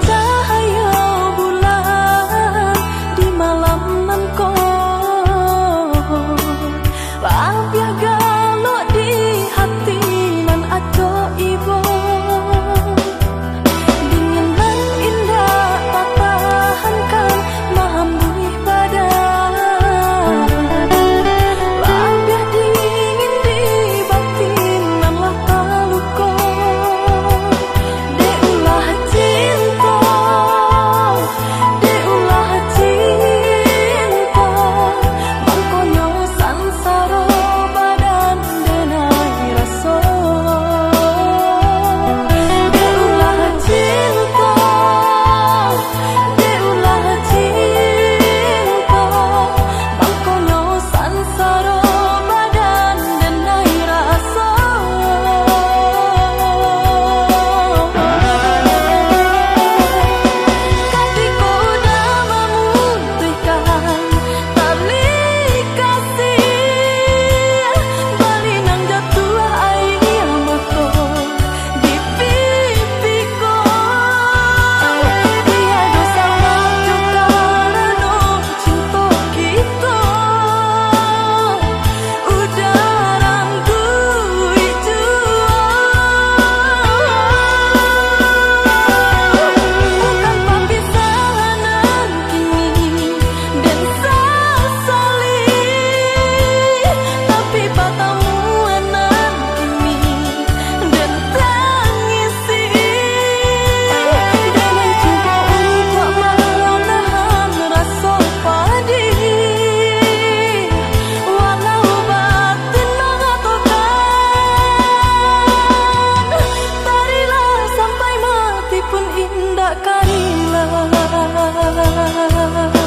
她还有。哈哈哈哈哈哈哈